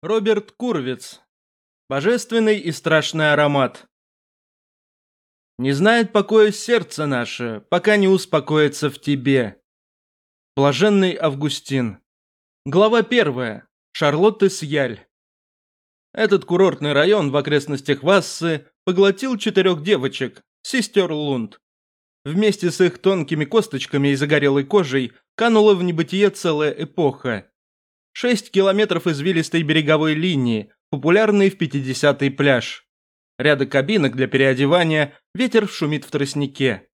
Роберт Курвиц. Божественный и страшный аромат. Не знает покоя сердце наше, пока не успокоится в тебе. Блаженный Августин. Глава первая. Шарлотты Сьяль. Этот курортный район в окрестностях Вассы поглотил четырех девочек, сестер Лунд. Вместе с их тонкими косточками и загорелой кожей канула в небытие целая эпоха. Шесть километров извилистой береговой линии, популярный в 50-й пляж. Ряды кабинок для переодевания, ветер шумит в тростнике.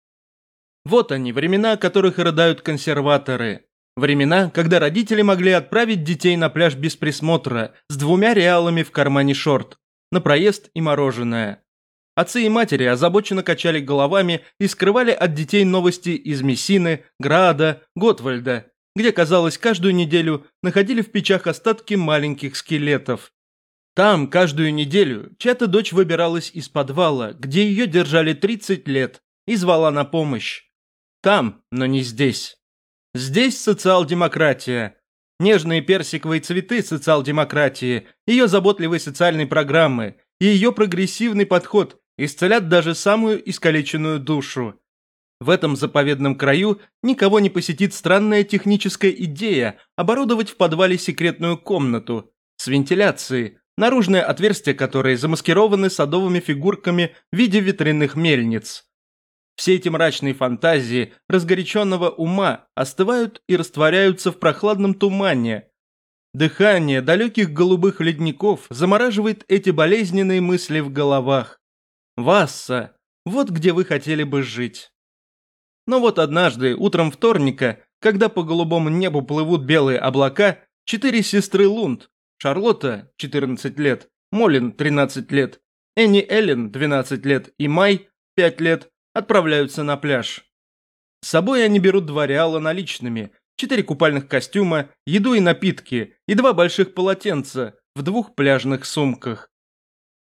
Вот они, времена, которых рыдают консерваторы. Времена, когда родители могли отправить детей на пляж без присмотра, с двумя реалами в кармане шорт, на проезд и мороженое. Отцы и матери озабоченно качали головами и скрывали от детей новости из Мессины, Града, Готвальда где, казалось, каждую неделю находили в печах остатки маленьких скелетов. Там каждую неделю чья-то дочь выбиралась из подвала, где ее держали 30 лет, и звала на помощь. Там, но не здесь. Здесь социал-демократия. Нежные персиковые цветы социал-демократии, ее заботливые социальные программы и ее прогрессивный подход исцелят даже самую искалеченную душу. В этом заповедном краю никого не посетит странная техническая идея оборудовать в подвале секретную комнату с вентиляцией, наружное отверстие которой замаскированы садовыми фигурками в виде ветряных мельниц. Все эти мрачные фантазии разгоряченного ума остывают и растворяются в прохладном тумане. Дыхание далеких голубых ледников замораживает эти болезненные мысли в головах. Васса, вот где вы хотели бы жить. Но вот однажды, утром вторника, когда по голубому небу плывут белые облака, четыре сестры Лунд, Шарлотта, 14 лет, Молин, 13 лет, Энни Эллен, 12 лет и Май, 5 лет, отправляются на пляж. С собой они берут два реала наличными, четыре купальных костюма, еду и напитки, и два больших полотенца в двух пляжных сумках.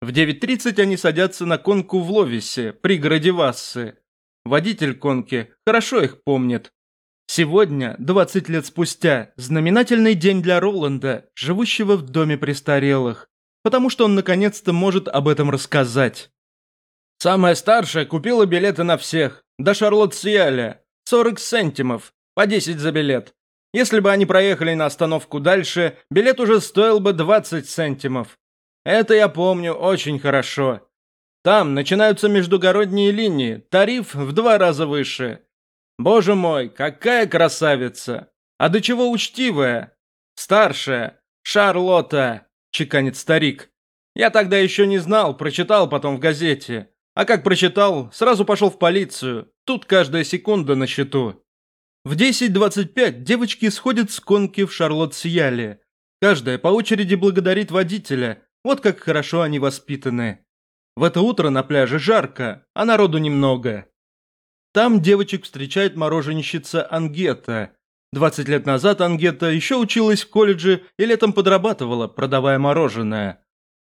В 9.30 они садятся на конку в Ловисе, пригороде Вассы. Водитель конки хорошо их помнит. Сегодня, 20 лет спустя, знаменательный день для Роланда, живущего в доме престарелых, потому что он наконец-то может об этом рассказать. Самая старшая купила билеты на всех, до Шарлотт Сиаля, 40 сентимов, по 10 за билет. Если бы они проехали на остановку дальше, билет уже стоил бы 20 сентимов. Это я помню очень хорошо. Там начинаются междугородние линии, тариф в два раза выше. Боже мой, какая красавица! А до чего учтивая! Старшая, Шарлотта, чеканит старик. Я тогда еще не знал, прочитал потом в газете. А как прочитал, сразу пошел в полицию. Тут каждая секунда на счету. В 10.25 девочки сходят с конки в Шарлотт-Сияле. Каждая по очереди благодарит водителя. Вот как хорошо они воспитаны. В это утро на пляже жарко, а народу немного. Там девочек встречает мороженщица Ангета. 20 лет назад Ангета еще училась в колледже и летом подрабатывала, продавая мороженое.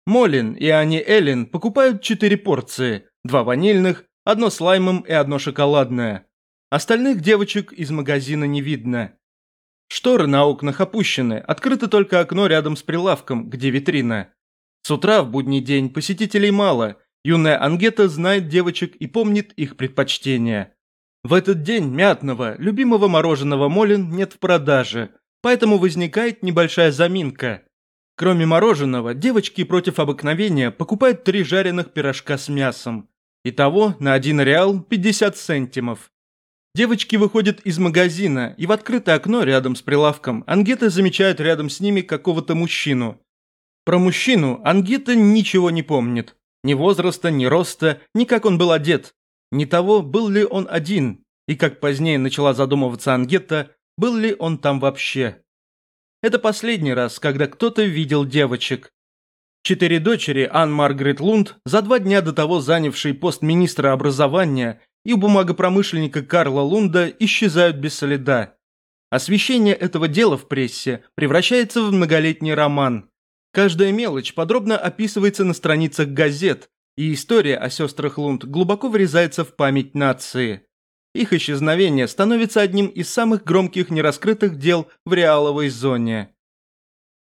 Молин и Ани Эллен покупают 4 порции, два ванильных, одно с лаймом и одно шоколадное. Остальных девочек из магазина не видно. Шторы на окнах опущены, открыто только окно рядом с прилавком, где витрина. С утра в будний день посетителей мало, юная Ангета знает девочек и помнит их предпочтения. В этот день мятного, любимого мороженого Молин нет в продаже, поэтому возникает небольшая заминка. Кроме мороженого, девочки против обыкновения покупают три жареных пирожка с мясом. Итого на один реал 50 сентимов. Девочки выходят из магазина, и в открытое окно рядом с прилавком Ангета замечает рядом с ними какого-то мужчину. Про мужчину Ангита ничего не помнит. Ни возраста, ни роста, ни как он был одет. Ни того, был ли он один. И как позднее начала задумываться Ангетта, был ли он там вообще. Это последний раз, когда кто-то видел девочек. Четыре дочери Ан Маргарет Лунд, за два дня до того занявшие пост министра образования и бумагопромышленника Карла Лунда, исчезают без следа. Освещение этого дела в прессе превращается в многолетний роман. Каждая мелочь подробно описывается на страницах газет, и история о сестрах Лунд глубоко врезается в память нации. Их исчезновение становится одним из самых громких нераскрытых дел в реаловой зоне.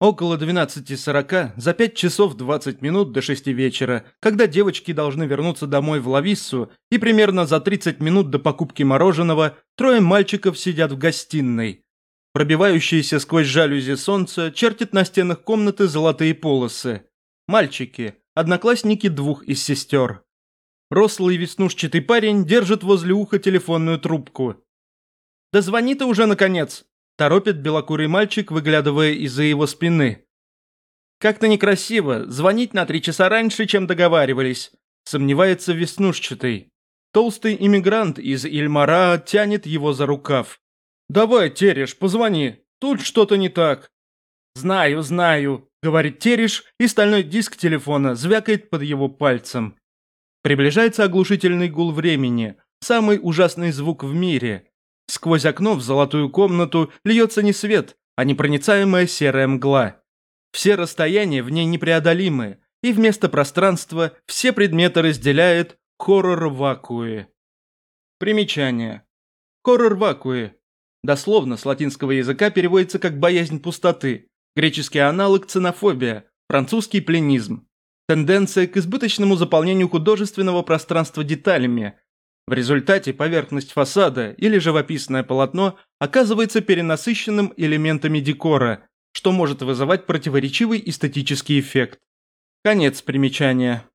Около 12.40, за 5 часов 20 минут до 6 вечера, когда девочки должны вернуться домой в Лависсу, и примерно за 30 минут до покупки мороженого, трое мальчиков сидят в гостиной. Пробивающееся сквозь жалюзи солнце чертит на стенах комнаты золотые полосы. Мальчики, одноклассники двух из сестер. Рослый веснушчатый парень держит возле уха телефонную трубку. «Да звони ты уже, наконец!» Торопит белокурый мальчик, выглядывая из-за его спины. «Как-то некрасиво, звонить на три часа раньше, чем договаривались», сомневается веснушчатый. Толстый иммигрант из Ильмара тянет его за рукав. «Давай, Тереш, позвони, тут что-то не так». «Знаю, знаю», — говорит Тереш, и стальной диск телефона звякает под его пальцем. Приближается оглушительный гул времени, самый ужасный звук в мире. Сквозь окно в золотую комнату льется не свет, а непроницаемая серая мгла. Все расстояния в ней непреодолимы, и вместо пространства все предметы разделяет хоррор-вакуи. Примечание. Хоррор-вакуи. Дословно с латинского языка переводится как «боязнь пустоты», греческий аналог «ценофобия», французский «пленизм». Тенденция к избыточному заполнению художественного пространства деталями, в результате поверхность фасада или живописное полотно оказывается перенасыщенным элементами декора, что может вызывать противоречивый эстетический эффект. Конец примечания.